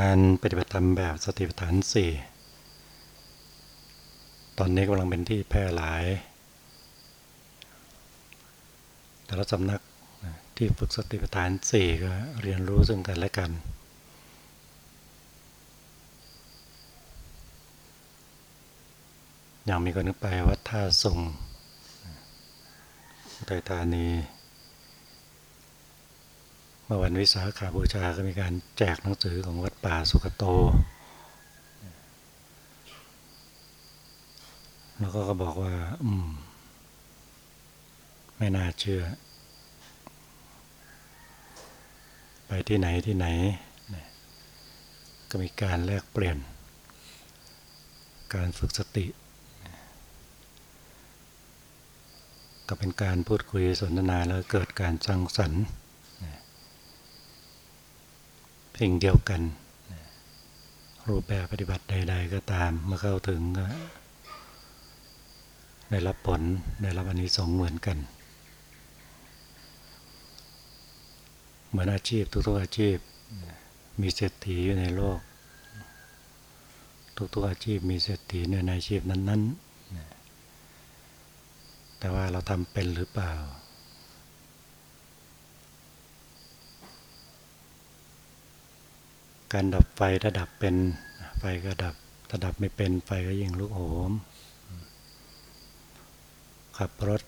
การปฏิบัติธรรมแบบสติปัฏฐานสี่ตอนนี้กำลังเป็นที่แพร่หลาย แต่ละสำนักที่ฝึกสติปัฏฐานสี่ก็เรียนรู้ซึ่งกันและกัน อย่างมีคนนึกไปวัดท่าทรงไทยธานี เมื่อวันวิสาขาบูชาก็มีการแจกหนังสือของวัดป่าสุขโต แล้วก็ก็บอกว่า อืม ไม่น่าเชื่อ ไปที่ไหนที่ไหน ก็มีการแลกเปลี่ยน การฝึกสติ ก็เป็นการพูดคุยสนทนาแล้วเกิดการสังสรรค์ สิ่งเดียวกัน รูปแบบปฏิบัติใด ๆ ก็ตามเมื่อเข้าถึงก็ได้รับผลได้รับอันนี้สองเหมือนกัน เหมือนอาชีพทุกๆอาชีพมีเศรษฐีอยู่ในโลก ทุกๆอาชีพมีเศรษฐีในอาชีพนั้น ๆ แต่ว่าเราทำเป็นหรือเปล่า การดับไฟถ้าดับเป็นไฟก็ดับ ถ้าดับไม่เป็นไฟก็ยิ่งลุกโหม ขับรถ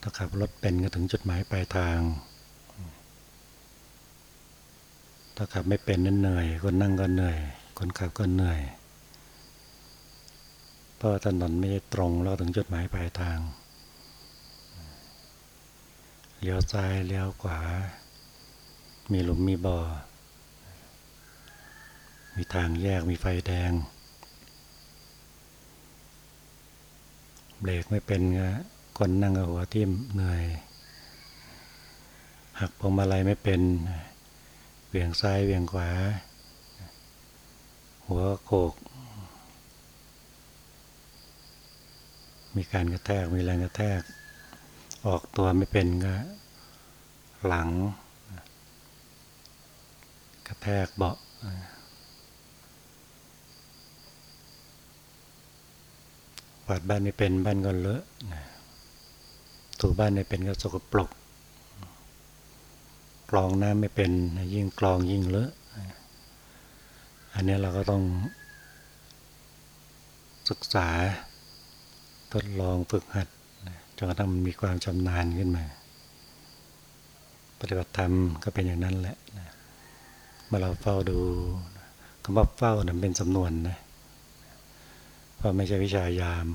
ถ้าขับรถเป็นก็ถึงจุดหมายปลายทาง ถ้าขับไม่เป็นนั่นเหนื่อย คนนั่งก็เหนื่อย คนขับก็เหนื่อย เพราะถนนไม่ตรงเราถึงจุดหมายปลายทาง เลี้ยวซ้ายเลี้ยวขวา มีหลุมมีบ่อ มีทางแยกมีไฟแดง เบรกไม่เป็นก็คนนั่งกับหัวทิ่มเหนื่อย หักพวงมาลัยไม่เป็นเบี่ยงซ้ายเบี่ยงขวา หัวโขก มีการกระแทกมีแรงกระแทก ออกตัวไม่เป็นก็หลัง กระแทกเบาะ วาดบ้านไม่เป็นบ้านก็เลอะถูบ้านไม่เป็นก็สกปรกกรองน้ำไม่เป็น ยิ่งกรองยิ่งเลอะอันนี้เราก็ต้องศึกษา ทดลองฝึกหัดจนกระทั่งมีความชำนาญขึ้นมา ปฏิบัติธรรมก็เป็นอย่างนั้นแหละเมื่อเราเฝ้าดูคำว่าเฝ้านั้นเป็นสำนวนนะ พราไม่ใช่วิชายาม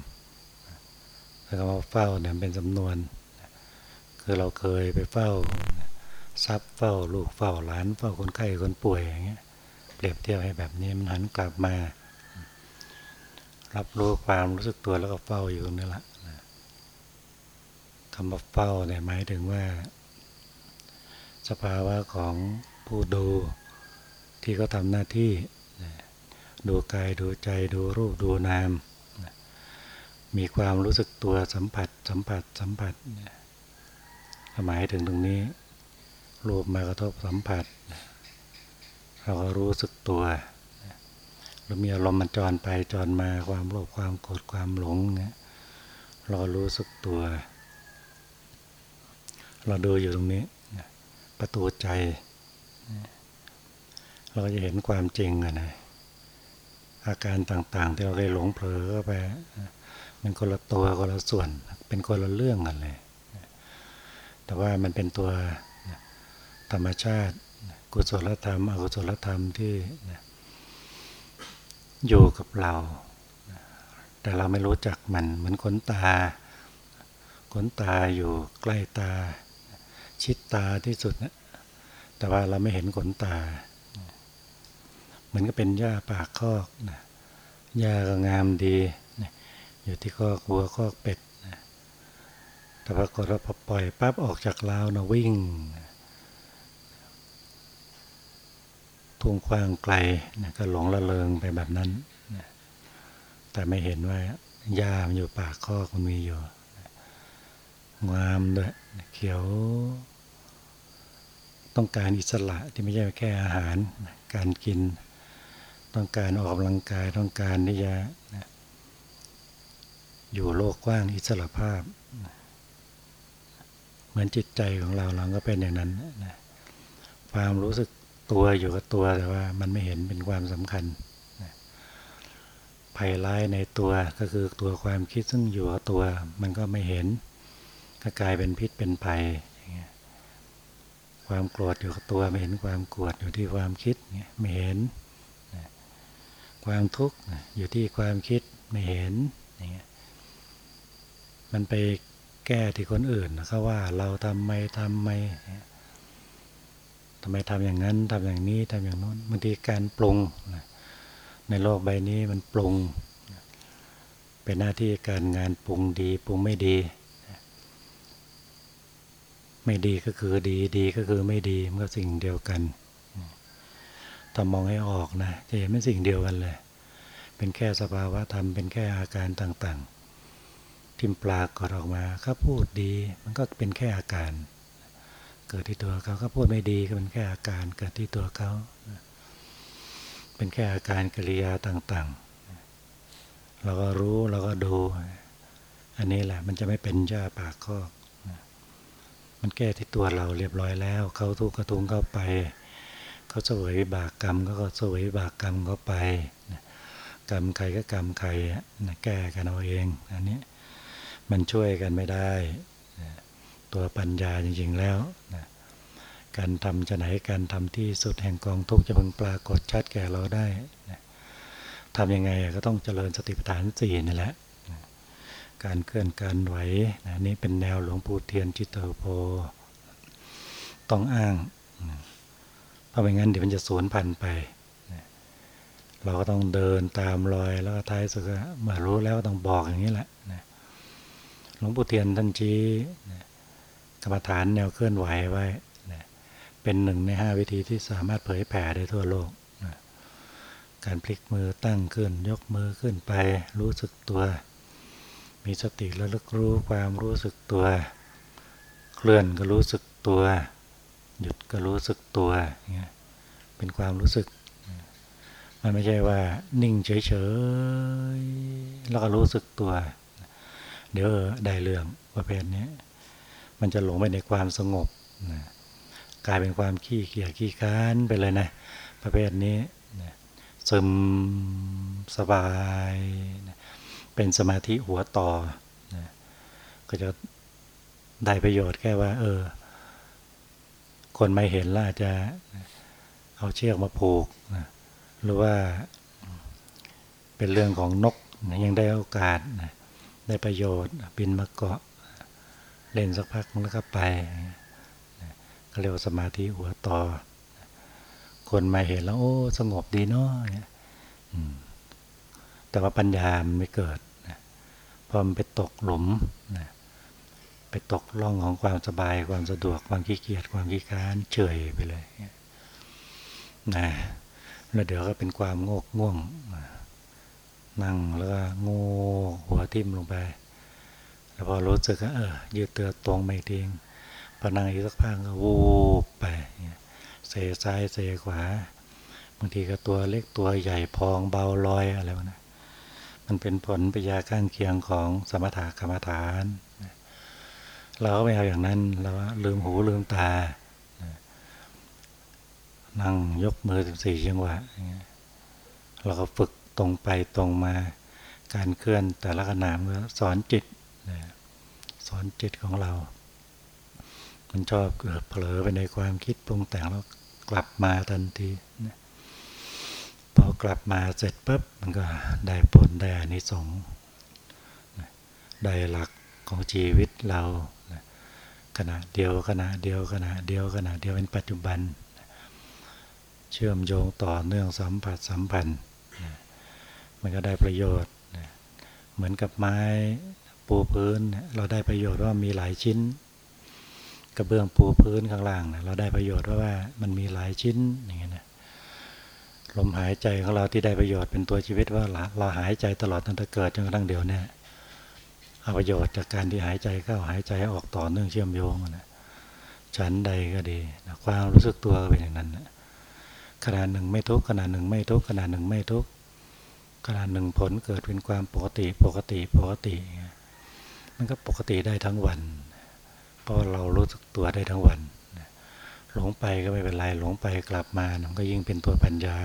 แล้วก็มาเฝ้าเนี่ยเป็นสำนวน คือเราเคยไปเฝ้าทรัพย์เฝ้าลูกเฝ้าหลาน เฝ้าคนไข้คนป่วยอย่างเงี้ยเปรียบเทียบให้แบบนี้มันหันกลับมา รับรู้ความรู้สึกตัวแล้วก็เฝ้าอยู่นี่แหละคำว่าเฝ้าเนี่ยหมายถึงว่า สภาวะของผู้ดูที่เขาทำหน้าที่ ดูกายดูใจดูรูปดูนาม มีความรู้สึกตัวสัมผัส สัมผัสสัมผัสหมายถึงตรงนี้ รูปมากระทบสัมผัส เราก็รู้สึกตัวหรือมีอารมณ์มันจรไปจรมาความโลภความโกรธความหลงเนี่ยเรารู้สึกตัว เราดูอยู่ตรงนี้ ประตูใจ เราจะเห็นความจริงอะนะ อาการต่างๆ ที่เราได้หลงเผลอไปมันคนละตัวคนละส่วน เป็นคนละเรื่องกันเลย แต่ว่ามันเป็นตัวธรรมชาติ กุศลธรรม อกุศลธรรมที่อยู่กับเรา แต่เราไม่รู้จักมัน เหมือนขนตา ขนตาอยู่ใกล้ตา ชิดตาที่สุดนะแต่ว่าเราไม่เห็นขนตา เหมือนก็เป็นหญ้าปากคอกนะหญ้าก็งามดีนะอยู่ที่คอกวัวคอกเป็ดนะแต่พอกดเราพอปล่อยปั๊บออกจากราวนะวิ่งทุ่งกว้างไกลนะก็หลงละเลงไปแบบนั้นนะแต่ไม่เห็นว่าหญ้ามันอยู่ปากคอกมันมีอยู่งามด้วยเขียว ต้องการอิสระที่ไม่ใช่แค่อาหารการกิน ต้องการออกกำลังกายต้องการที่จะอยู่โลกกว้างอิสระภาพ เหมือนจิตใจของเราเราก็เป็นอย่างนั้นนะความรู้สึกตัวอยู่กับตัวแต่ว่ามันไม่เห็นเป็นความสำคัญภัยร้ายในตัวก็คือตัวความคิดซึ่งอยู่กับตัว มันก็ไม่เห็นก็กลายเป็นพิษเป็นภัยความโกรธอยู่กับตัวไม่เห็นความโกรธอยู่ที่ความคิดไม่เห็น ความทุกข์อยู่ที่ความคิดไม่เห็นอย่างเงี้ยมันไปแก้ที่คนอื่นเขาว่าเราทำไมทำไมทำไมทำอย่างนั้นทำอย่างนี้ทำอย่างนู้นบางทีการปรุงในโลกใบนี้มันปรุง เป็นหน้าที่การงานปรุงดีปรุงไม่ดี ไม่ดีก็คือดีดีก็คือไม่ดีมันก็สิ่งเดียวกัน ถ้ามองให้ออกนะจะเห็นเป็นสิ่งเดียวกันเลย เป็นแค่สภาวะธรรมเป็นแค่อาการต่างๆ ทิมปลากดออกมาเขาพูดดี มันก็เป็นแค่อาการ เกิดที่ตัวเขาเขาพูดไม่ดีก็เป็นแค่อาการ เกิดที่ตัวเขาเป็นแค่อาการกิริยาต่างๆ เราก็รู้เราก็ดู อันนี้แหละมันจะไม่เป็นจ้าปากข้อมันแก้ที่ตัวเราเรียบร้อยแล้ว เขาทุกกระทุงเข้าไป เขาเสวยวิบากกรรมก็เสวยวิบากกรรมเขาไปกรรมใครก็กรรมใครแก้กันเอาเองอันนี้มันช่วยกันไม่ได้ตัวปัญญาจริงๆแล้วการทำจะไหนการทำที่สุดแห่งกองทุกจะพึงปรากฏชัดแก่เราได้ทำยังไงก็ต้องเจริญสติปัฏฐานสี่นี่แหละการเคลื่อนการไหวนี่เป็นแนวหลวงปู่เทียนจิตเตอร์โพต้องอ้าง เพราะไม่งั้นเดี๋ยวมันจะสูญพันธุ์ไป เราก็ต้องเดินตามรอยแล้วก็ท้ายสุดเมื่อรู้แล้วต้องบอกอย่างนี้แหละหลวงปู่เทียนท่านชี้กรรมฐานแนวเคลื่อนไหวไว้เป็นหนึ่งในห้าวิธีที่สามารถเผยแผ่ได้ทั่วโลกการพลิกมือตั้งขึ้น ยกมือขึ้นไป รู้สึกตัว มีสติระลึกรู้ความรู้สึกตัว เคลื่อนก็รู้สึกตัว หยุดก็รู้สึกตัวเป็นความรู้สึก มันไม่ใช่ว่านิ่งเฉยๆแล้วก็รู้สึกตัว เดี๋ยวได้เรื่องประเภทนี้มันจะหลงไปในความสงบนะกลายเป็นความขี้เกียจขี้ค้านไปเลยนะ ประเภทนี้นะซึมสบายนะเป็นสมาธิหัวต่อนะก็จะได้ประโยชน์แค่ว่า เออ คนไม่เห็นล้วอาจจะเอาเชือกมาผูกนะหรือว่าเป็นเรื่องของนกนะยังได้โอกาสนะได้ประโยชน์บินมาเกาะ เล่นสักพักแล้วก็ไปเขาเรียกว่าสมาธิหัวต่อ คนมาเห็นแล้ว โอ้สงบดีเนาะแต่ว่าปัญญามันไม่เกิดพอมันไปตกหลุมไป ตกล่องของความสบายความสะดวกความขี้เกียจความขี้ค้านเฉยไปเลยนะแล้วเดี๋ยวก็เป็นความโงกง่วง นั่งแล้วก็งูหัวทิ่มลงไป แล้วพอรู้สึกก็เออยืดเตือตรงไม่ทิ้งพอนั่งอีกสักพักก็วูบไปเสซ้ายเสขวาบางทีก็ตัวเล็กตัวใหญ่พองเบาลอยอะไรวะนะมันเป็นผลปยาข้างเคียงของสมถะกรรมฐาน เราก็ไม่เอาอย่างนั้นเราลืมหูลืมตา นั่งยกมือถึงสี่จังหวะเราก็ฝึกตรงไปตรงมาการเคลื่อนแต่ละขณะเมื่อสอนจิตสอนจิตของเรา มันชอบเกิดเผลอไปในความคิดปรุงแต่งแล้วกลับมาทันทีพอกลับมาเสร็จปุ๊บมันก็ได้ผลได้อานิสงส์ได้หลักของชีวิตเรา ขณะเดียวขณะเดียวขณะเดียวขณะเดียวเป็นปัจจุบัน เชื่อมโยงต่อเนื่องสัมผัสสัมพันธ์มันก็ได้ประโยชน์ เหมือนกับไม้ปูพื้น เราได้ประโยชน์ว่ามีหลายชิ้น กระเบื้องปูพื้นข้างล่างเราได้ประโยชน์ว่ามันมีหลายชิ้นอย่างเงี้ยนะลมหายใจของเราที่ได้ประโยชน์เป็นตัวชีวิตว่าเราหายใจตลอดตั้งแต่เกิดจนกระทั่งเดี๋ยวเนี่ย ประโยชน์จากการที่หายใจเข้าหายใจออกต่อเนื่องเชื่อมโยงนะฉันใดก็ดีนะความรู้สึกตัวก็เป็นอย่างนั้นนะขณะหนึ่งไม่ทุกขณะหนึ่งไม่ทุกขณะหนึ่งไม่ทุกขณะหนึ่งผลเกิดเป็นความปกติปกติปกติ มันก็ปกติได้ทั้งวัน เพราะเรารู้สึกตัวได้ทั้งวัน หลงไปก็ไม่เป็นไรหลงไปกลับมามันก็ยิ่งเป็นตัวปัญญา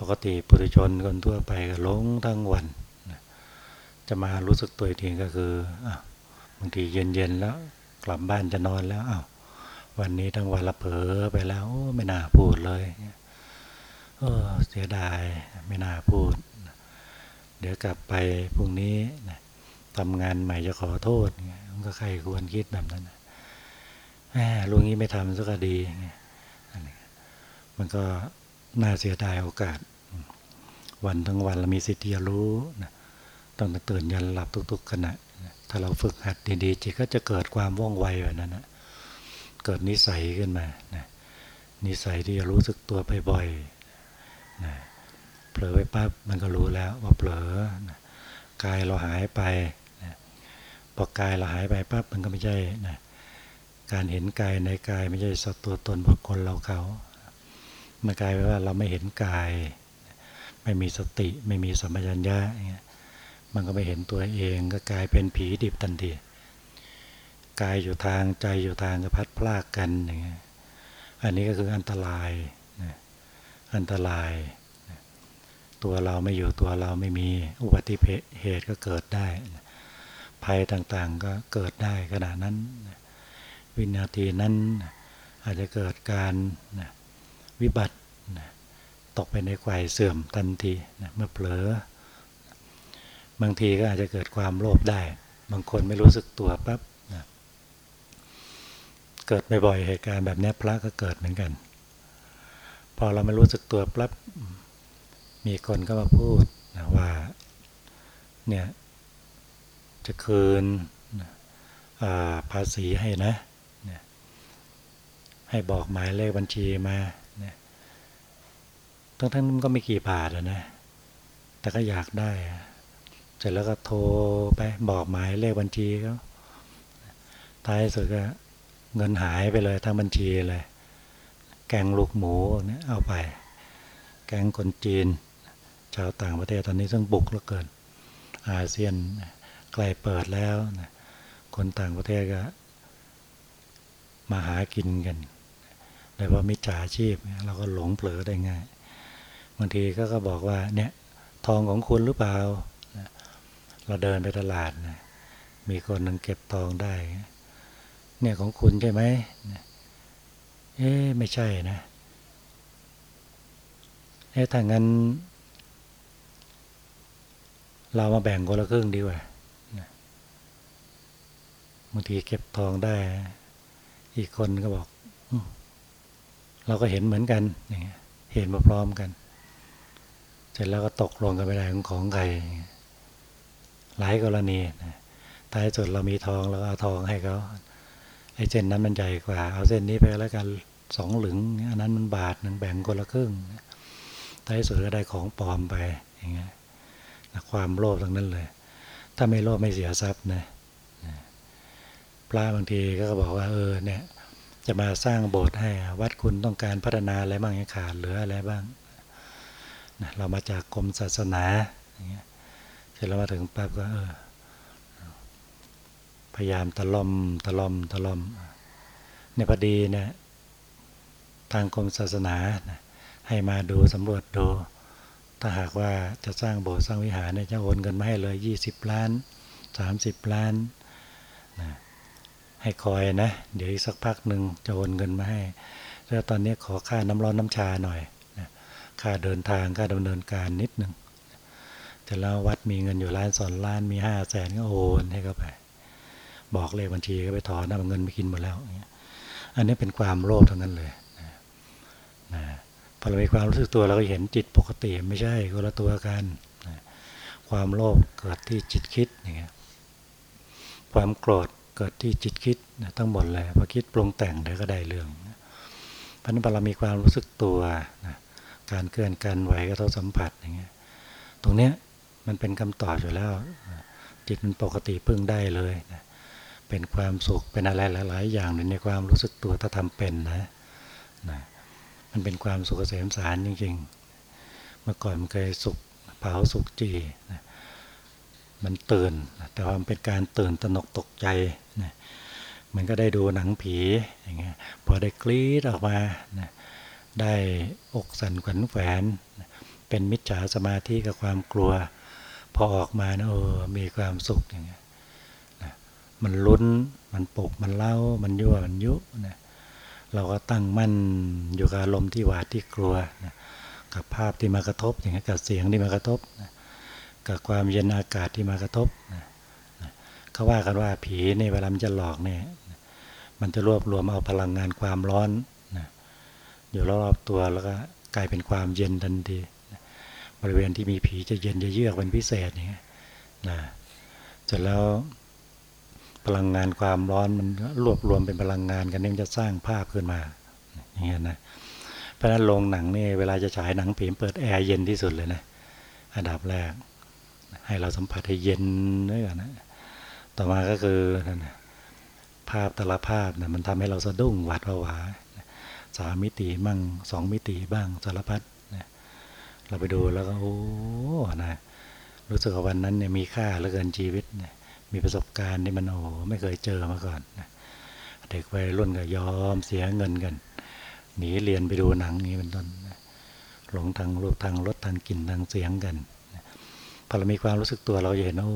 ปกติปุถุชนคนทั่วไปก็หลงทั้งวัน จะมารู้สึกตัวทีก็คือบางทีเย็นๆแล้วกลับบ้านจะนอนแล้วอ้าววันนี้ทั้งวันละเผลอไปแล้วไม่น่าพูดเลยเออเสียดายไม่น่าพูด เดี๋ยวกลับไปพรุ่งนี้ทำงานใหม่จะขอโทษมันก็ใครควรคิดแบบนั้นแหมลุงนี้ไม่ทำสักดีมันก็น่าเสียดายโอกาส วันทั้งวันเรามีสิทธิ์ที่จะรู้ ต้องตื่นยันหลับทุก ๆ ขณะ ถ้าเราฝึกหัดดีๆจิตก็จะเกิดความว่องไวแบบนั้นนะเกิดนิสัยขึ้นมานะนิสัยที่จะรู้สึกตัวบ่อยนะเผลอไปปั๊บมันก็รู้แล้วว่าเผลอนะกายเราหายไปนะพอกายเราหายไปปั๊บมันก็ไม่ใช่นะการเห็นกายในกายไม่ใช่สัตว์ตัวตนบุคคลเราเขามันกลายไปว่าเราไม่เห็นกาย ไม่มีสติไม่มีสัมปชัญญะอย่างเงี้ย มันก็ไม่เห็นตัวเองก็กลายเป็นผีดิบทันทีกายอยู่ทางใจอยู่ทางก็พัดพลากกันอย่างเงี้ยอันนี้ก็คืออันตรายนะอันตรายนะตัวเราไม่อยู่ตัวเราไม่มีอุบัติเหตุก็เกิดได้นะภัยต่างๆก็เกิดได้ขณะนั้นนะวินาทีนั้นอาจจะเกิดการนะวิบัตินะตกไปในไกวเสื่อมทันทีนะเมื่อเผลอ บางทีก็อาจจะเกิดความโลภได้ บางคนไม่รู้สึกตัวปั๊บนะเกิดบ่อยๆเหตุการณ์แบบนี้พระก็เกิดเหมือนกัน พอเราไม่รู้สึกตัวปั๊บมีคนก็มาพูดนะว่าเนี่ยจะคืนภาษีให้นะ ให้บอกหมายเลขบัญชีมาทั้งทั้งมันก็ไม่กี่บาทนะ แต่ก็อยากได้ เสร็จแล้วก็โทรไปบอกหมายเลขบัญชีเขาท้ายสุดก็เงินหายไปเลยทั้งบัญชีเลย แกงลูกหมูเนี่ยเอาไป แกงคนจีน ชาวต่างประเทศตอนนี้ต้องบุกแล้วเกิน อาเซียนใกล้เปิดแล้ว คนต่างประเทศก็ มาหากินกันโดยเฉพาะมิจฉาชีพเราก็หลงเผลอได้ง่าย บางทีก็ก็บอกว่าเนี่ยทองของคุณหรือเปล่า เราเดินไปตลาดนะมีคนนึงเก็บทองได้ เนี่ยของคุณใช่ไหมเอ๊ไม่ใช่นะเอ๊ถ้างั้น เรามาแบ่งคนละครึ่งดีกว่าบางทีเก็บทองได้ อีกคนก็บอกเราก็เห็นเหมือนกันอย่างเงี้ยเห็นมาพร้อมกัน เสร็จแล้วก็ตกลงกันไปได้ของของใคร หลายกรณีท้ายสุดเรามีทองเราเอาทองให้เขาไอ้เส้นนั้นมันใหญ่กว่า เอาเส้นนี้ไปแล้วกันสองหลึง อันนั้นมันบาทหนึ่งแบ่งคนละครึ่งท้ายสุดก็ได้ของปลอมไปอย่างเงี้ยความโลภทั้งนั้นเลย ถ้าไม่โลภไม่เสียทรัพย์นะพระบางทีก็บอกว่าเออเนี่ยจะมาสร้างโบสถ์ให้วัดคุณต้องการพัฒนาอะไรบ้างขาดเหลืออะไรบ้างเรามาจากกรมศาสนาอย่างเงี้ย ร็จแล้วมาถึงปั๊บก็เออพยายามตะล่อมตะล่อมตะล่อมในพอดีเนี่ยทางกรมศาสนาให้มาดูสำรวจดู ถ้าหากว่าจะสร้างโบสถ์สร้างวิหารเนี่ยจะโอนเงินมาให้เลยยี่สิบล้านสามสิบล้านนะให้คอยนะ เดี๋ยวอีกสักพักหนึ่งจะโอนเงินมาให้แล้วตอนนี้ขอค่าน้ำร้อนน้ำชาหน่อยนะค่าเดินทางค่าดำเนินการนิดหนึ่ง แต่แล้ววัดมีเงินอยู่ล้านสองล้านมีห้าแสนก็โอนให้เขาไป บอกเลขบัญชีก็ไปถอนนะเงินไปกินหมดแล้วอันนี้เป็นความโลภทั้งนั้นเลยนะพอเรามีความรู้สึกตัวเราก็เห็นจิตปกติไม่ใช่ก็ละตัวกันนะความโลภเกิดที่จิตคิดอย่างเงี้ยความโกรธเกิดที่จิตคิดนะทั้งหมดเลยพอคิดปรุงแต่งเดี๋ยวก็ได้เรื่องเพราะนั้นพอเรามีความรู้สึกตัวนะการเคลื่อนการไหวกระทบสัมผัสอย่างเงี้ยตรงเนี้ย มันเป็นคำตอบอยู่แล้ว จิตมันปกติพึ่งได้เลยนะเป็นความสุขเป็นอะไรหลาย ๆ อย่างในความรู้สึกตัวถ้าทำเป็นนะนะมันเป็นความสุขเกษมสารจริง ๆ เมื่อก่อนมันเคยสุขเผาสุขจีนะมันตื่น แต่ว่ามันเป็นการตื่นตนกตกใจนะมันก็ได้ดูหนังผีอย่างเงี้ยพอได้กรีดออกมานะได้อกสั่นขวัญแฝนเป็นมิจฉาสมาธิกับความกลัว พอออกมานะเออมีความสุขอย่างเงี้ยนะมันลุ้นมันปลุกมันเล่ามันยั่วมันยุนะเราก็ตั้งมั่นอยู่กับอารมณ์ที่หวาดที่กลัวนะกับภาพที่มากระทบอย่างเงี้ยกับเสียงที่มากระทบนะกับความเย็นอากาศที่มากระทบนะเขาว่ากันว่าผีในเวลามันจะหลอกเนี่ยมันจะรวบรวมเอาพลังงานความร้อนนะอยู่รอบๆตัวแล้วก็กลายเป็นความเย็นทันที บริเวณที่มีผีจะเย็นจะเยือกเป็นพิเศษอย่างเงี้ยนะเสร็จแล้วพลังงานความร้อนมันรวบรวมเป็นพลังงานกันนี่มันจะสร้างภาพขึ้นมาอย่างเงี้ยนะเพราะฉะนั้นโรงหนังนี่เวลาจะฉายหนังผีเปิดแอร์เย็นที่สุดเลยนะอันดับแรก ให้เราสัมผัสให้เย็นด้วยกันนะต่อมาก็คือนะภาพแต่ละภาพนะมันทำให้เราสะดุ้งหวาดผวาสามมิติมั่งสองมิติบ้างสารพัด เราไปดูแล้วก็โอ้นะรู้สึกว่าวันนั้นเนี่ยมีค่าเหลือเกินชีวิตนะมีประสบการณ์ที่มันโอ้ไม่เคยเจอมาก่อนนะเด็กวัยรุ่นก็ยอมเสียเงินกัน หนีเรียนไปดูหนังนี้เป็นต้นหลงทางรูปทางรสทางกลิ่นทางเสียงกันพอเรามีความรู้สึกตัวเราจะเห็นโอ้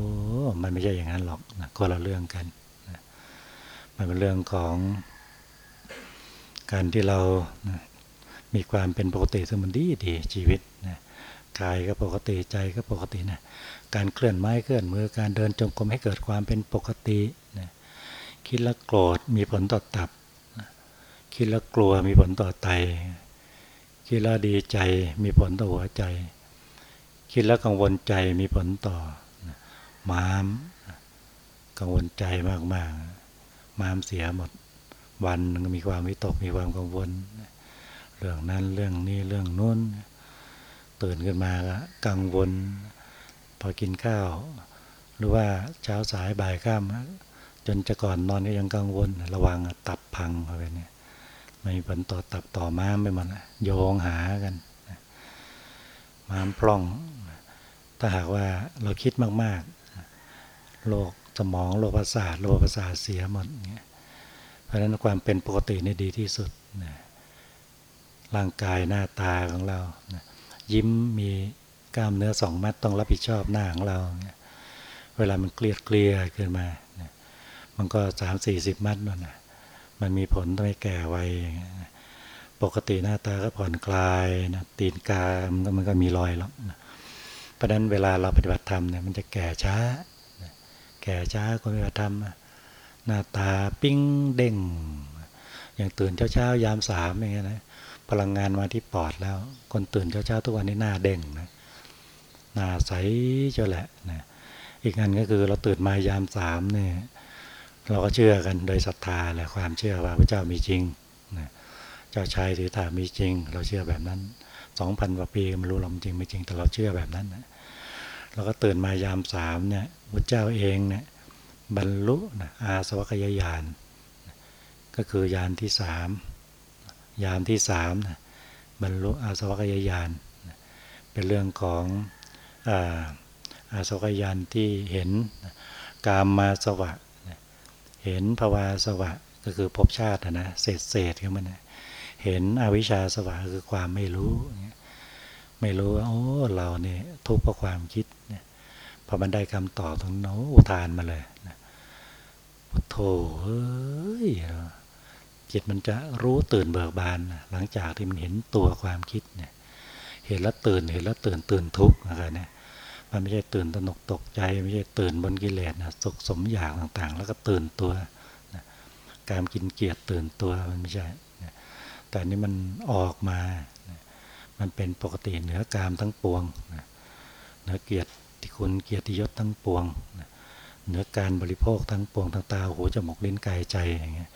มันไม่ใช่อย่างนั้นหรอกนะก็เราเรื่องกันนะมันเป็นเรื่องของการที่เรานะมีความเป็นปกติซึ่งมันดีดีชีวิตนะ กายก็ปกติใจก็ปกตินะการเคลื่อนไม้เคลื่อนมือการเดินจงกรมให้เกิดความเป็นปกตินะคิดแล้วโกรธมีผลต่อตับ คิดแล้วกลัวมีผลต่อไต คิดแล้วดีใจมีผลต่อหัวใจ คิดแล้วกังวลใจมีผลต่อม้ามกังวลใจมากๆม้ามเสียหมด วันนึงมีความวิตกมีความกังวล เรื่องนั้นเรื่องนี้เรื่องนู้น ตื่นขึ้นมาก็กังวล พอกินข้าว หรือว่าเช้าสายบ่ายข้ามจนจะก่อนนอนก็ยังกังวล ระวังตับพังอะไรเนี่ยไม่มีผลต่อตับต่อม้ามไปหมดโยงหากันม้ามพร่อง ถ้าหากว่าเราคิดมากๆโรคสมองโรคประสาทโรคประสาทเสียหมดเงี้ยเพราะฉะนั้นความเป็นปกตินี่ดีที่สุดนะร่างกายหน้าตาของเรานะ ยิ้มมีกล้ามเนื้อสองมัดต้องรับผิดชอบหน้าของเรานะเวลามันเกลียดเกลียขึ้นมา มันก็สามสี่สิบมัดนั่นนะมันมีผลทำให้แก่ไวปกติหน้าตาก็ผ่อนคลายนะตีนกามันก็มีรอยแล้วนะเพราะนั้นเวลาเราปฏิบัติธรรมเนี่ยมันจะแก่ช้า แก่ช้าคนปฏิบัติธรรมหน้าตาปิ้งเด้งอย่างตื่นเช้าๆยามสามอย่างเงี้ยนะ พลังงานมาที่ปอดแล้ว คนตื่นเช้าๆทุกวันนี้หน้าเด้งนะหน้าใสเจ้าแหละนะอีกอันก็คือเราตื่นมายามสามเนี่ยเราก็เชื่อกันโดยศรัทธาแหละความเชื่อว่าพระเจ้ามีจริงนะเจ้าชายถือถามีจริง เราเชื่อแบบนั้นสองพันกว่าปีไม่รู้เราจริงไม่จริงแต่เราเชื่อแบบนั้นนะเราก็ตื่นมายามสามเนี่ยพระเจ้าเองเนี่ยบรรลุนะอาสวัคยายาน ก็คือยานที่สาม ยานที่สามนะบรรลุอาสวัคยายาน เป็นเรื่องของอาอาสวัคยานที่เห็นกามมาสวะ เห็นภาวาสวะก็คือภพชาตินะเศษเศษก็มันเห็นอวิชชาสวะคือความไม่รู้ ไม่รู้ว่าโอ้เราเนี่ยทุกข์เพราะความคิดพอมันได้คำตอบตรงนั้นอุทานมาเลยนะโธ่เฮ้ย จิตมันจะรู้ตื่นเบิกบานหลังจากที่มันเห็นตัวความคิดเนี่ยเห็นแล้วตื่นเห็นแล้วตื่นตื่นทุกข์นะครับเนี่ยมันไม่ใช่ตื่นตนกตกใจไม่ใช่ตื่นบนกิเลสนะสุขสมอยากต่างๆ แล้วก็ตื่นตัวนะการกินเกียรติตื่นตัวมันไม่ใช่นะแต่นี่มันออกมานะมันเป็นปกติเหนือกามทั้งปวงนะเหนือเกียรติคุณเกียรติยศทั้งปวงนะเหนือการบริโภคทั้งปวงทางตาหูจมูกลิ้นกายใจอย่างเงี้ย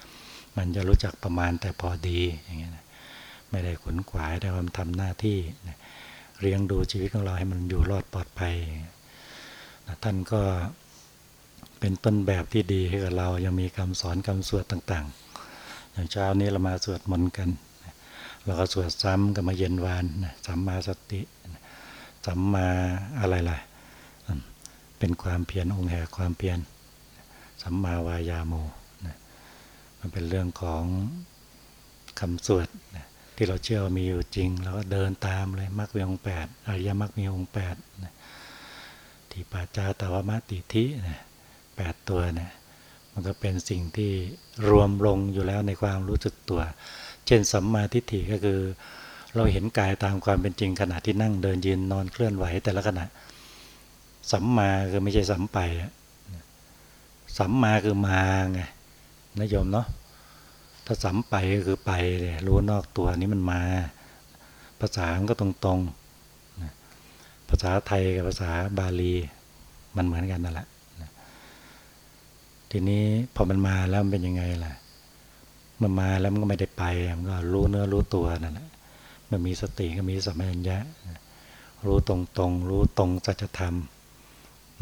มันจะรู้จักประมาณแต่พอดีอย่างเงี้ยไม่ได้ขนขวายแต่ว่ามทำหน้าที่เลี้ยงดูชีวิตของเราให้มันอยู่รอดปลอดภัยท่านก็เป็นต้นแบบที่ดีให้กับเรายังมีคำสอนคำสวดต่างๆ อย่างเช้านี้เรามาสวดมนต์กัน เราก็สวดซ้ำกันมาเย็นวานสัมมาสติสัมมาอะไรล่ะเป็นความเพียรองค์แห่ความเพียรสัมมาวายาโม มันเป็นเรื่องของคำสวดที่เราเชื่อว่ามีอยู่จริงเราก็เดินตามเลยมรรคมีองแปดอริยมรรคมีองแปดที่ปาจาตาวมาติทิแปดตัวเนี่ยมันก็เป็นสิ่งที่รวมลงอยู่แล้วในความรู้สึกตัว เช่นสัมมาทิฏฐิก็คือ เราเห็นกายตามความเป็นจริงขณะที่นั่งเดินยืนนอนเคลื่อนไหวแต่ละขณะสัมมาคือไม่ใช่สัมไปสัมมาคือมาไง นโยมเนาะถ้าสัมไปก็คือไปเลยรู้นอกตัวนี้มันมา ภาษาก็ตรงๆ ภาษาไทยกับภาษาบาลีมันเหมือนกันนั่นแหละทีนี้พอมันมาแล้วมันเป็นยังไงล่ะมันมาแล้วมันก็ไม่ได้ไปมันก็รู้เนื้อรู้ตัวนั่นแหละมันมีสติก็มีสัมผัสญะรู้ตรงตรงรู้ตรงสัจธรรม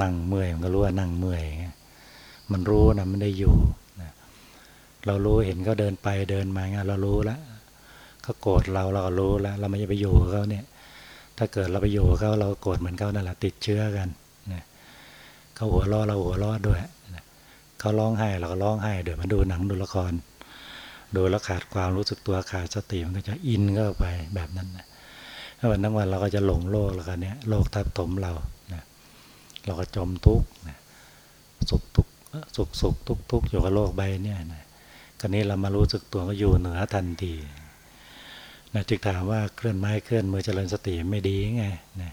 นั่งเมื่อยมันก็รู้ว่านั่งเมื่อยมันรู้นะมันได้อยู่ เรารู้เห็นเขาเดินไปเดินมาเงี้ยเรารู้แล้วเขาโกรธเราเราก็รู้แล้ว เราไม่จะไปอยู่กับเขาเนี่ย ถ้าเกิดเราไปอยู่กับเขาเราโกรธเหมือนเขานั่นแหละติดเชื้อกันนะเขาหัวเราะเราหัวเราะด้วยเขาร้องไห้เราก็ร้องไห้เดี๋ยวมาดูหนังดูละคร ดูแล้วขาดความรู้สึกตัวขาดสติมันก็จะอินเข้าไปแบบนั้นนะวันทั้งวันเราก็จะหลงโลกแล้วกันเนี่ยโลกทับถมเรานะเราก็จมทุกข์นะสุขทุกข์สุขสุขทุกข์ทุกข์อยู่กับโลกใบเนี่ยนะ คราวนี้เรามารู้สึกตัวก็อยู่เหนือทันทีนะจึงถามว่าเคลื่อนไม้เคลื่อนมือเจริญสติไม่ดีไงนะ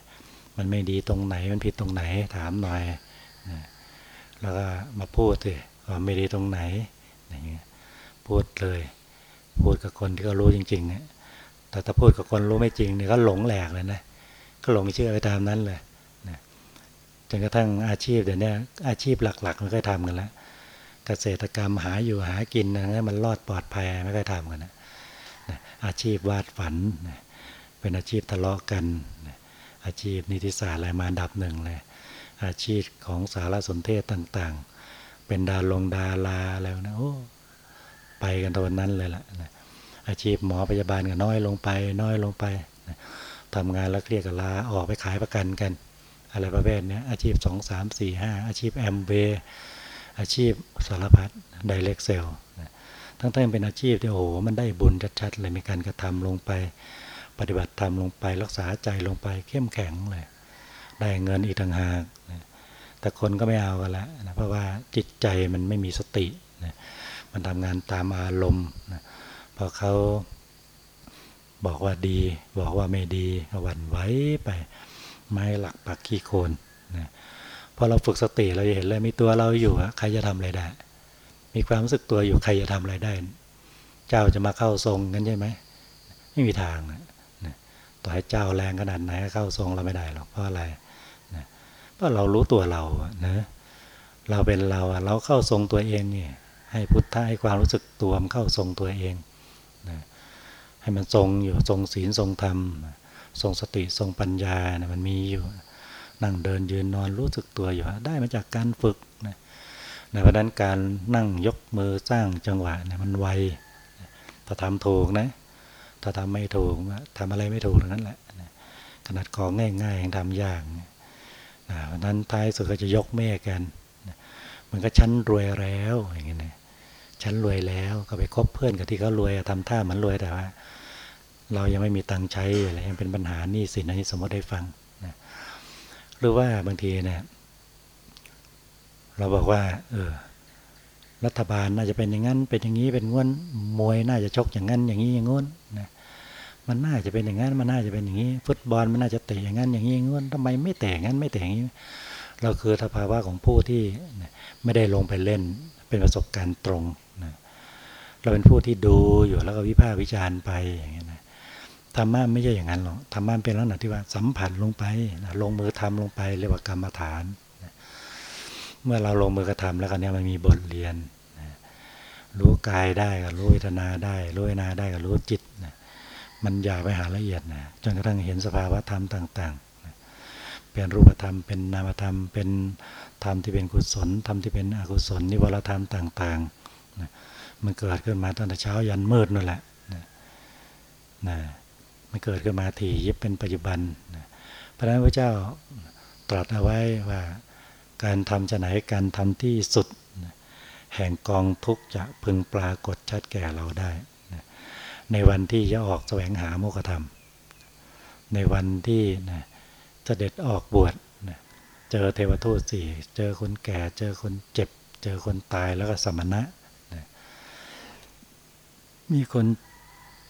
มันไม่ดีตรงไหนมันผิดตรงไหนถามหน่อยนะแล้วก็มาพูดสิว่าไม่ดีตรงไหนอย่างเงี้ยพูดเลย พูดกับคนที่เขารู้จริงๆเนี่ยแต่ถ้าพูดกับคนรู้ไม่จริงเนี่ยก็หลงแหลกเลยนะก็หลงเชื่อไปตามนั้นเลยนะจนกระทั่งอาชีพเดี๋ยวนี้อาชีพหลัก ๆ มันก็ทำกันแล้ว เกษตรกรรมหาอยู่หากินนะมันรอดปลอดภัยไม่ค่อยทำกันนะอาชีพวาดฝัน เป็นอาชีพทะเลาะกัน อาชีพนิติศาสตร์อะไรมาดับหนึ่งเลย อาชีพของสารสนเทศต่างๆ เป็นดาลงดาราแล้วนะโอ้ไปกันตอนนั้นเลยล่ะนะอาชีพหมอพยาบาลก็น้อยลงไป น้อยลงไปทำงานแล้วเครียดกับลาออกไปขายประกันกัน อะไรประเภทนี้อาชีพสองสามสี่ห้าอาชีพแอมเบ อาชีพสารพัดไดเรกเซลทั้งที่เป็นอาชีพที่โอ้โหมันได้บุญชัดๆเลยมีการกระทำลงไป ปฏิบัติธรรมลงไปรักษาใจลงไปเข้มแข็งเลยได้เงินอีกต่างหากแต่คนก็ไม่เอากันล้วนะเพราะว่าจิตใจมันไม่มีสตินะมันทำงานตามอารมณ์นะพอเขาบอกว่าดี บอกว่าไม่ดีหวั่นไหวไป ไม่หลักปักขี้โคน พอเราฝึกสติเราจะเห็นเลยมีตัวเราอยู่ใครจะทำอะไรได้ มีความรู้สึกตัวอยู่ใครจะทำอะไรได้ เจ้าจะมาเข้าทรงกันใช่ไหมไม่มีทางต่อให้เจ้าแรงขนาดไหนเข้าทรงเราไม่ได้หรอกเพราะอะไรเพราะเรารู้ตัวเรานะเราเป็นเราเราเข้าทรงตัวเองเนี่ยให้พุทธะให้ความรู้สึกตัวมันเข้าทรงตัวเองนะให้มันทรงอยู่ทรงศีลทรงธรรมทรงสติทรงปัญญานะมันมีอยู่ นั่งเดินยืนนอนรู้สึกตัวอยู่ได้มาจากการฝึกนะในเพราะนั้นการนั่งยกมือสร้างจังหวะเนี่ยมันไวถ้าทำถูกนะ ถ้าทำไม่ถูกทำอะไรไม่ถูกนั่นแหละขนาดของง่ายๆยังทำยากนะเพราะนั้นท้ายสุดก็จะยกเมฆกันมันก็ชั้นรวยแล้วอย่างเงี้ยนะชั้นรวยแล้วก็ไปคบเพื่อนกับที่เขารวยทำท่าเหมันรวยแต่ว่า เรายังไม่มีตังค์ใช้อะไรยังเป็นปัญหานี่สินอันนี้สมมติได้ฟัง หรือว่าบางทีเนี่ยเราบอกว่า เออ รัฐบาลน่าจะเป็นอย่างนั้น เป็นอย่างนี้เป็นง้วนมวยน่าจะชกอย่างนั้น อย่างนี้อย่างง้นนะมันน่าจะเป็นอย่างนั้นมันน่าจะเป็นอย่างนี้ ฟุตบอลมันน่าจะเตะอย่างนั้น อย่างนี้อย่างง้นทำไมไม่เตะงั้นไม่เตะอย่างนี้ เราคือสภาวะของผู้ที่ไม่ได้ลงไปเล่น เป็นประสบการณ์ตรงนะเราเป็นผู้ที่ดูอยู่แล้วก็วิพากษ์วิจารณ์ไปอย่างเงี้นะ ธรรมะไม่ใช่อย่างนั้นหรอกธรรมะเป็นลักษณะที่ว่าสัมผัสลงไปนะลงมือทำลงไปเรียกว่ากรรมฐานนะเมื่อเราลงมือกระทำแล้วกันเนี้ยมันมีบทเรียนนะรู้กายได้ก็รู้เวทนาได้รู้เวนาได้ก็รู้จิตนะมันอย่าไปหาละเอียดนะจนกระทั่งเห็นสภาวะธรรมต่างๆนะเป็นรูปธรรม เป็นนามธรรม เป็นธรรมที่เป็นกุศลธรรมที่เป็นอกุศลนิวรธรรมต่างๆนะมันเกิดขึ้นมาตั้งแต่เช้ายันมืดนั่นแหละนะนะ มันเกิดขึ้นมาถี่ยิบเป็นปัจจุบันนะพราะนั้นพระเจ้าตรัสเอาไว้ว่าการทำจะไหนการทำที่สุด แห่งกองทุกจะพึงปรากฏชัดแก่เราได้ ในวันที่จะออกแสวงหาโมกธรรม ในวันที่นะจะเด็ดออกบวชนะเจอเทวทูตสี่เจอคนแก่ เจอคนเจ็บ เจอคนตายแล้วก็สมณะนะมีคน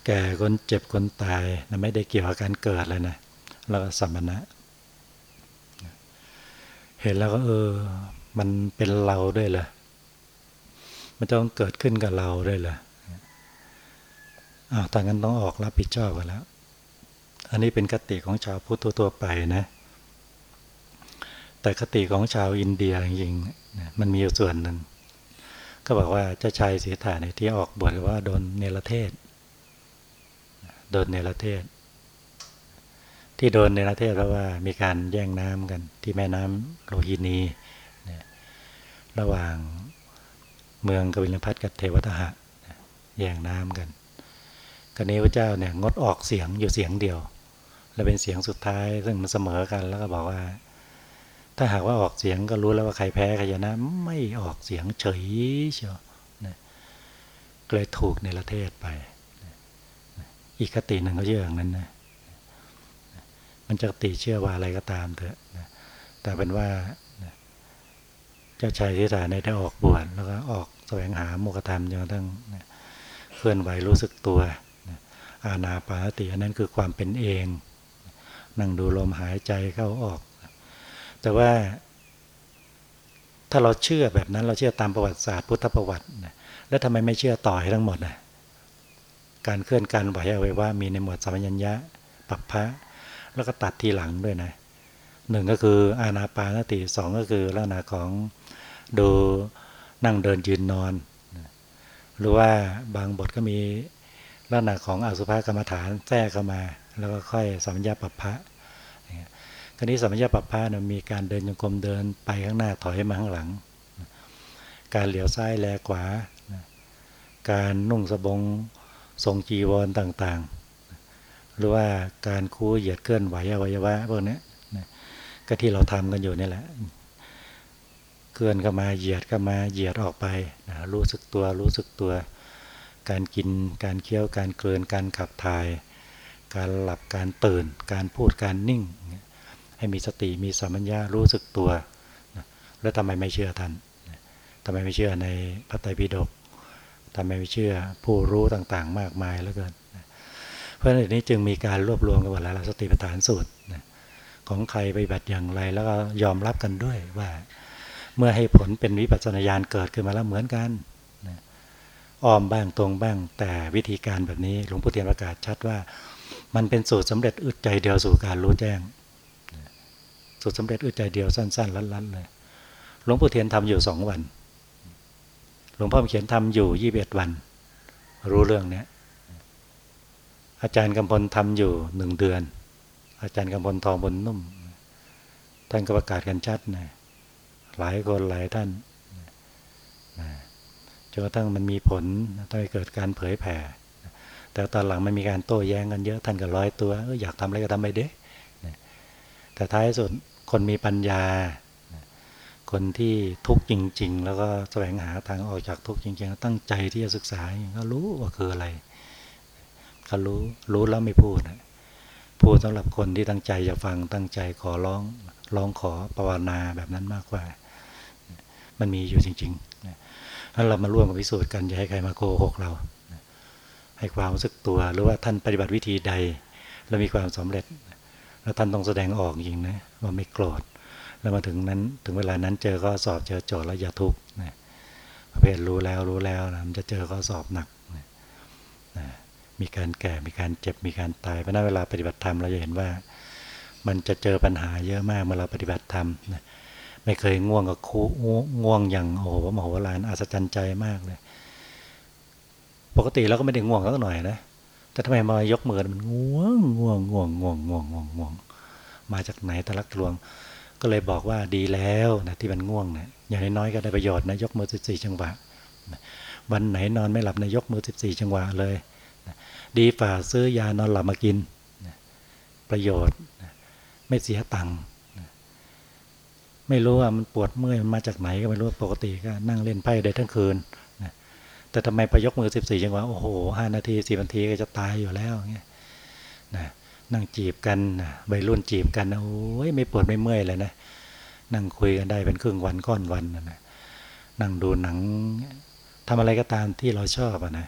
แก่คนเจ็บคนตายนะไม่ได้เกี่ยวกับการเกิดเลยนะแล้วก็สมณะเห็นแล้วก็เออ มันเป็นเราด้วยเหรอมันต้องเกิดขึ้นกับเราด้วยเหรออ้าวตอนนั้นต้องออกรับผิดชอบกันแล้ว อันนี้เป็นคติของชาวพุทธตัวไปนะ แต่คติของชาวอินเดียจริงๆมันมีอยู่ส่วนหนึ่งก็บอกว่าเจ้าชายสีฐานที่ออกบวชว่าโดนเนรเทศ โดนเนรเทศ ที่โดนในรเทศเพราะว่ามีการแย่งน้ำกัน ที่แม่น้ำโลหินีระหว่างเมืองกบิลพัทกับเทวทหะแย่งน้ำกันกรณีพระเจ้าเนี่ยงดออกเสียงอยู่เสียงเดียว และเป็นเสียงสุดท้าย ซึ่งมันเสมอกันแล้วก็บอกว่า ถ้าหากว่าออกเสียงก็รู้แล้วว่าใครแพ้ใครชนะไม่ออกเสียงเฉยเชียวเลยถูกในประเทศไป อีกคติหนึ่งก็เชื่ออย่างนั้นนะมันจะติเชื่อว่าอะไรก็ตามเถอะนะแต่เป็นว่าเจ้าชายที่ฐานได้ออกบวชแล้วก็ออกแสวงหาโมกธรรมจนกระทั่งเคลื่อนไหวรู้สึกตัว อาณาปานติอันนั้นคือความเป็นเอง นั่งดูลมหายใจเข้าออก แต่ว่า ถ้าเราเชื่อแบบนั้นเราเชื่อตามประวัติศาสตร์พุทธประวัติ แล้วทำไมไม่เชื่อต่อให้ทั้งหมดนะ การเคลื่อนการไหวเอาไว้ว่ามีในหมวดสัมปัญญะปัปพะแล้วก็ตัดทีหลังด้วยนะหนึ่งก็คืออานาปานติสองก็คือลักษณะของดูนั่งเดินยืนนอน หรือว่าบางบทก็มีลักษณะของอสุภกรรมฐานแทรกเข้ามา แล้วก็ค่อยสัมญาปัปพะคราวนี้สัมญาปัปพะนะมีการเดินจงกรมเดินไปข้างหน้าถอยมาข้างหลัง การเหลียวซ้ายแลขวา การนุ่งสบง ทรงจีวรต่างๆ หรือว่าการคูเหยียดเคลื่อนไหวอวัยวะพวกนี้ก็ที่เราทำกันอยู่นี่แหละ เคลื่อนเข้ามาเหยียดเข้ามาเหยียดออกไปนะรู้สึกตัวรู้สึกตัว การกินการเคี้ยวการเกลืนการขับถ่าย การหลับการตื่น การพูดการนิ่ง ให้มีสติมีสัมปัญญารู้สึกตัว แล้วทำไมไม่เชื่อท่านทำไมไม่เชื่อในพระไตรปิฎก ทำไมไม่เชื่อผู้รู้ต่างๆ มากมายแล้วเกินเพราะฉะนั้นนี้จึงมีการรวบรวมกันว่าแล้วสติปัฏฐานสูตรของใครไปบัติอย่างไร แล้วก็ยอมรับกันด้วยว่า เมื่อให้ผลเป็นวิปัสสนาญาณเกิดขึ้นมาแล้วเหมือนกันอ้อมบ้างตรงบ้าง แต่วิธีการแบบนี้หลวงพ่อเทียนประกาศชัดว่า มันเป็นสูตรสำเร็จอึดใจเดียวสู่การรู้แจ้ง สูตรสำเร็จอึดใจเดียวสั้นๆลัดๆเลยหลวงพ่อเทียนทำอยู่สองวัน หลวงพ่อเขียนทำอยู่ยี่สิบเอ็ดวัน รู้เรื่องเนี้ยอาจารย์กำพลทำอยู่หนึ่งเดือน อาจารย์กำพลทองบนนุ่ม ท่านก็ประกาศกันชัดนะหลายคนหลายท่านนะจนกระทั่งมันมีผลต้องเกิดการเผยแผ่ แต่ตอนหลังมันมีการโต้แย้งกันเยอะท่านก็ร้อยตัวออยากทำอะไรก็ทำไปเด้แต่ท้ายสุดคนมีปัญญา คนที่ทุกข์จริง ๆ แล้วก็แสวงหาทางออกจากทุกข์จริงๆตั้งใจที่จะศึกษาก็รู้ว่าคืออะไรเขารู้รู้แล้วไม่พูดพูดสำหรับคนที่ตั้งใจจะฟังตั้งใจขอร้องร้องขอภาวนาแบบนั้นมากกว่า มันมีอยู่จริงๆนั้นเรามาร่วมกับพิสูจน์กันอย่าให้ใครมาโกหกเรา ให้ความรู้สึกตัวหรือว่าท่านปฏิบัติวิธีใด แล้วมีความสำเร็จ แล้วท่านต้องแสดงออกจริงนะว่าไม่โกรธ แล้วมาถึงนั้นถึงเวลานั้นเจอข้อสอบเจอโจทย์แล้วอย่าทุกข์นะประเภทรู้แล้วรู้แล้วนะมันจะเจอข้อสอบหนักนะมีการแก่มีการเจ็บมีการตายเพราะนั้นเวลาปฏิบัติธรรมเราจะเห็นว่า มันจะเจอปัญหาเยอะมากเมื่อเราปฏิบัติธรรมนะไม่เคยง่วงกับคู่ง่วงอย่างโอ้โหมโหฬารอัศจรรย์ใจมากเลยปกติเราก็ไม่ได้ง่วงสักหน่อยนะแต่ทำไมมายกมือมันง่วงง่วงง่วงง่วงง่วงง่วงง่วงมาจากไหนตะลักลวง ก็เลยบอกว่าดีแล้วนะที่มันง่วงนะอย่างน้อยๆก็ได้ประโยชน์นะยกมือสิบสี่จังหวะวันไหนนอนไม่หลับนะยกมือสิบสี่จังหวะเลยดีฝ่าซื้อยานอนหลับมากิน ประโยชน์ไม่เสียตังค์ไม่รู้ว่ามันปวดเมื่อยมันมาจากไหนก็ไม่รู้ปกติก็นั่งเล่นไพ่ได้ทั้งคืนแต่ทำไมพอยกมือสิบสี่จังหวะโอ้โหห้านาทีสิบนาทีก็จะตายอยู่แล้วเงี้ยนะ นั่งจีบกันวัยรุ่นจีบกันนะโอ้ยไม่ปวดไม่เมื่อยเลยนะ นั่งคุยกันได้เป็นครึ่งวันค่อนวันนะนั่งดูหนังทำอะไรก็ตามที่เราชอบอะนะ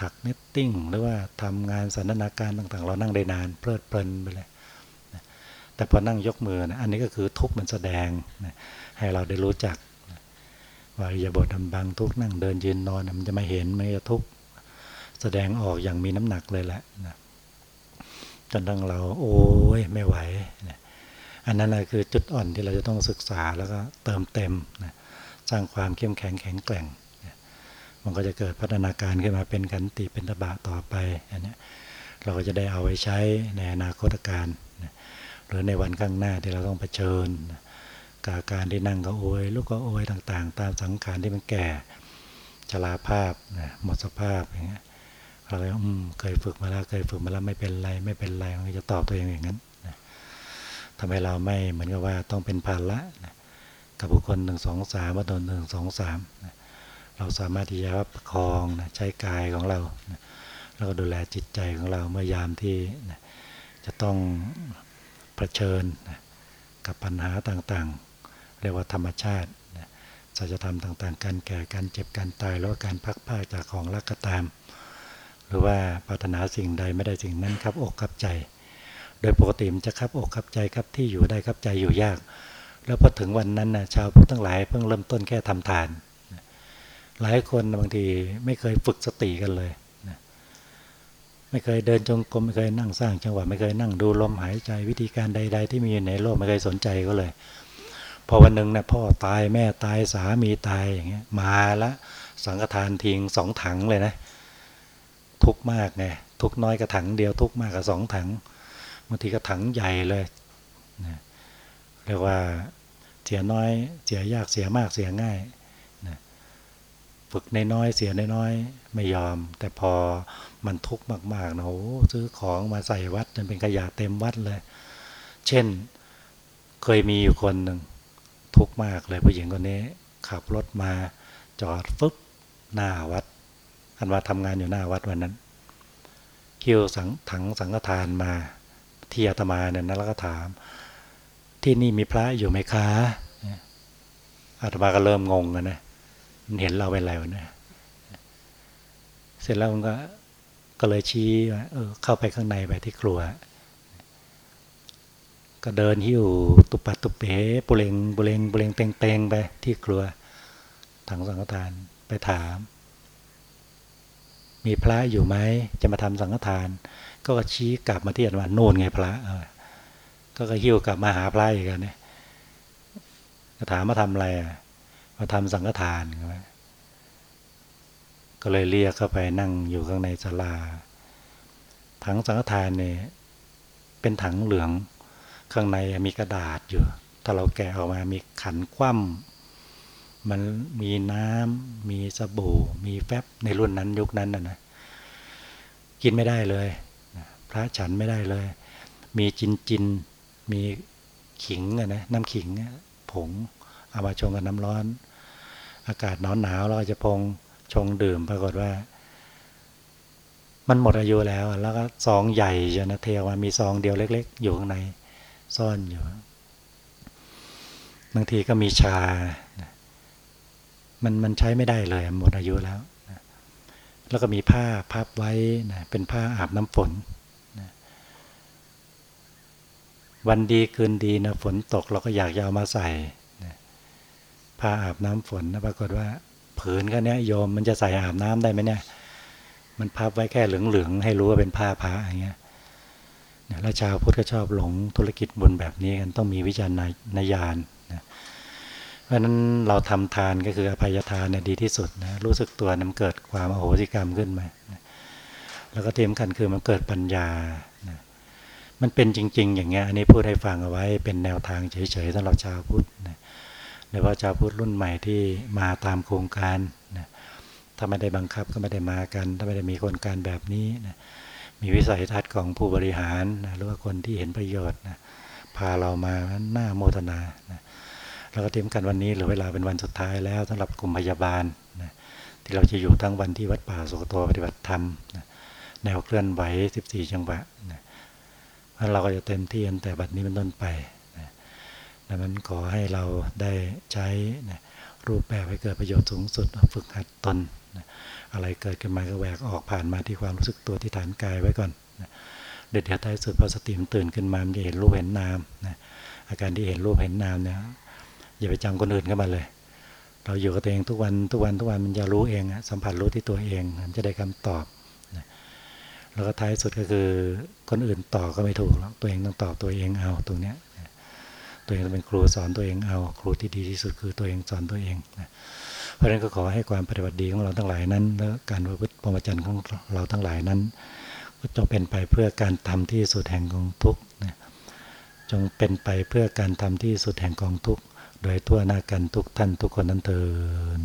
ถัก knitting หรือว่าทำงานสันทนาการต่าง ๆ เรานั่งได้นานเพลิดเพลินไปเลยแต่พอนั่งยกมือนะอันนี้ก็คือทุกข์มันแสดงนะให้เราได้รู้จักว่าอย่าบททำบางทุกนั่งเดินยืนนอนมันจะมาเห็นไม่จะทุกแสดงออกอย่างมีน้ำหนักเลยแหละนะ จนทั้งเราโอ้ยไม่ไหวนะอันนั้นแหละคือจุดอ่อนที่เราจะต้องศึกษาแล้วก็เติมเต็มนะสร้างความเข้มแข็งแข็งแกร่งนะมันก็จะเกิดพัฒนาการขึ้นมาเป็นกันติเป็นตบะต่อไปอันนี้เราก็จะได้เอาไว้ใช้ในอนาคตการนะหรือในวันข้างหน้าที่เราต้องเผชิญนะกาการที่นั่งก็โอยลูกก็โอยต่างๆ ตามสังขารที่มันแก่ชราภาพนะหมดสภาพอย่างเงี้ย เราเลยอืมเคยฝึกมาแล้วเคยฝึกมาแล้วไม่เป็นไร ไม่เป็นไรมันจะตอบตัวเองอย่างนั้นนะทำให้เราไม่เหมือนกับว่าต้องเป็นภาระนะกับบุคคลหนึ่งสองสามว่าโดนหนึ่งสองสามเราสามารถที่จะประคองนะใช้กายของเรานะแล้วก็ดูแลจิตใจของเราเมื่อยามที่นะจะต้องเผชิญนะกับปัญหาต่างๆ เรียกว่าธรรมชาติสัจธรรมต่างๆ การแก่ การเจ็บ การตาย แล้วการพักผ้าจากของรักก็ตาม หรือว่าปรารถนาสิ่งใดไม่ได้สิ่งนั้นครับอกครับใจ โดยปกติมันจะครับอกครับใจครับที่อยู่ได้ครับใจอยู่ยาก แล้วพอถึงวันนั้นนะชาวพุทธทั้งหลายเพิ่งเริ่มต้นแค่ทำทาน หลายคนบางทีไม่เคยฝึกสติกันเลยไม่เคยเดินจงกรมไม่เคยนั่งสร้างจังหวะไม่เคยนั่งดูลมหายใจวิธีการใด ๆ ที่มีอยู่ในโลกไม่เคยสนใจก็เลย พอวันหนึ่งนะพ่อตายแม่ตายสามีตายอย่างเงี้ยมาละสังฆทานทิ้งสองถังเลยนะ ทุกมากไงทุกน้อยกับถังเดียวทุกมากกับสองถังบางทีก็ถังใหญ่เลยนะเรียกว่าเสียน้อยเสียยากเสียมากเสียง่ายนะฝึกในน้อยเสียในน้อยไม่ยอม แต่พอมันทุกข์มากๆนะโอ้ซื้อของมาใส่วัดจนเป็นขยะเต็มวัดเลย เช่นเคยมีอยู่คนหนึ่งทุกข์มากเลยผู้หญิงคนนี้ ขับรถมาจอดฟึบหน้าวัด อันว่าทำงานอยู่หน้าวัดวันนั้นคิวสังถังสังฆทานมาที่อาตมาเนี่ยนะแล้วก็ถาม ที่นี่มีพระอยู่ไหมคะอาตมาก็เริ่มงงกันนะมันเห็นเราเป็นอะไรวะเนี่ยเสร็จแล้วมันก็ก็เลยชี้ว่าเออ เข้าไปข้างในไปที่ครัว ก็เดินหิ้วตุปัตุเป๋ปุเรงปุเรงปุเรงเตงเตงไปที่ครัวถังสังฆทานไปถาม มีพระอยู่ไหมจะมาทำสังฆทาน ก็ชี้กลับมาที่อันวันโน่นไงพระก็ก็หิ้วกลับมาหาพระอีกเนี่ยก็ถามมาทำอะไรมาทำสังฆทานใช่ไหมก็เลยเรียกเข้าไปนั่งอยู่ข้างในศาลาถังสังฆทานเนี่ยเป็นถังเหลืองข้างในมีกระดาษอยู่ ถ้าเราแกะออกมามีขันคว่ำ มันมีน้ำมีสบู่ มีแฟบในรุ่นนั้นยุคนั้นนะนะกินไม่ได้เลยพระฉันไม่ได้เลย มีจินจินมีขิงนะน้ำขิงผงเอามาชงกับน้ำร้อน อากาศหนาวหนาวเราจะพงชงดื่มปรากฏว่า มันหมดอายุแล้ว แล้วก็ซองใหญ่จะนะเทว่ามีซองเดียวเล็ก ๆ อยู่ข้างในซ่อนอยู่บางทีก็มีชา มันมันใช้ไม่ได้เลยหมดอายุแล้วแล้วก็มีผ้าพับไว้นะเป็นผ้าอาบน้ำฝนนะวันดีคืนดีนะฝนตกเราก็อยากจะเอามาใส่นะผ้าอาบน้ำฝนนะปรากฏว่า ผืนก็เนี้ยโยมมันจะใส่อาบน้ำได้ไหมเนี่ยมันพับไว้แค่เหลืองๆให้รู้ว่าเป็นผ้าผ้าอย่างเงี้ยแล้วชาวพุทธก็ชอบหลงธุรกิจบุญแบบนี้กันต้องมีวิจารณญาณนะ เพราะนั้นเราทำทานก็คืออภัยทานเนี่ยดีที่สุดนะรู้สึกตัวมันเกิดความโอโหสิกรรมขึ้นมาแล้วก็เทียมกันคือมันเกิดปัญญานะมันเป็นจริง ๆ อย่างเงี้ยอันนี้พูดให้ฟังเอาไว้เป็นแนวทางเฉยๆสำหรับชาวพุทธนะโดยเฉพาะชาวพุทธรุ่นใหม่ที่มาตามโครงการนะถ้าไม่ได้บังคับก็ไม่ได้มากัน ถ้าไม่ได้มีครงการแบบนี้นะมีวิสัยทัศน์ของผู้บริหารนะหรือว่าคนที่เห็นประโยชน์นะพาเรามาหน้าโมทนานะ แล้วก็เตรียมกันวันนี้หรือเวลาเป็นวันสุดท้ายแล้วสำหรับกลุ่มพยาบาลนะที่เราจะอยู่ทั้งวันที่วัดป่าสุกโตปฏิบัติธรรมนะแนวเคลื่อนไหว 14 จังหวะนะเราก็จะเต็มที่ตั้งแต่บัดนี้เป็นต้นไปนะดังนั้นขอให้เราได้ใช้นะรูปแบบให้เกิดประโยชน์สูงสุดฝึกหัดตนนะอะไรเกิดขึ้นมาก็แหวกออกผ่านมาที่ความรู้สึกตัวที่ฐานกายไว้ก่อนนะเด็ดเดียวท้ายสุดพอสติมตื่นขึ้นมามันจะเห็นรูปเห็นนามนะอาการที่เห็นรูปเห็นนามเนี่ย อย่าไปจำคนอื่นเข้ามาเลย เราอยู่กับตัวเองทุกวันทุกวันทุกวันมันจะรู้เองสัมผัสรู้ที่ตัวเองมันจะได้คำตอบแล้วก็ท้ายสุดก็คือคนอื่นตอบก็ไม่ถูกแล้วตัวเองต้องตอบตัวเองเอาตรงเนี้ยตัวเองเป็นครูสอนตัวเองเอาครูที่ดีที่สุดคือตัวเองสอนตัวเองนะเพราะฉะนั้นก็ขอให้ความปฏิบัติดีของเราทั้งหลายนั้น และการประพฤติพรมจรรย์ของเราทั้งหลายนั้นก็จงเป็นไปเพื่อการทำที่สุดแห่งกองทุกนะจงเป็นไปเพื่อการทำที่สุดแห่งกองทุก โดยทั่วหน้ากันทุกท่านทุกคนนั้นเถิด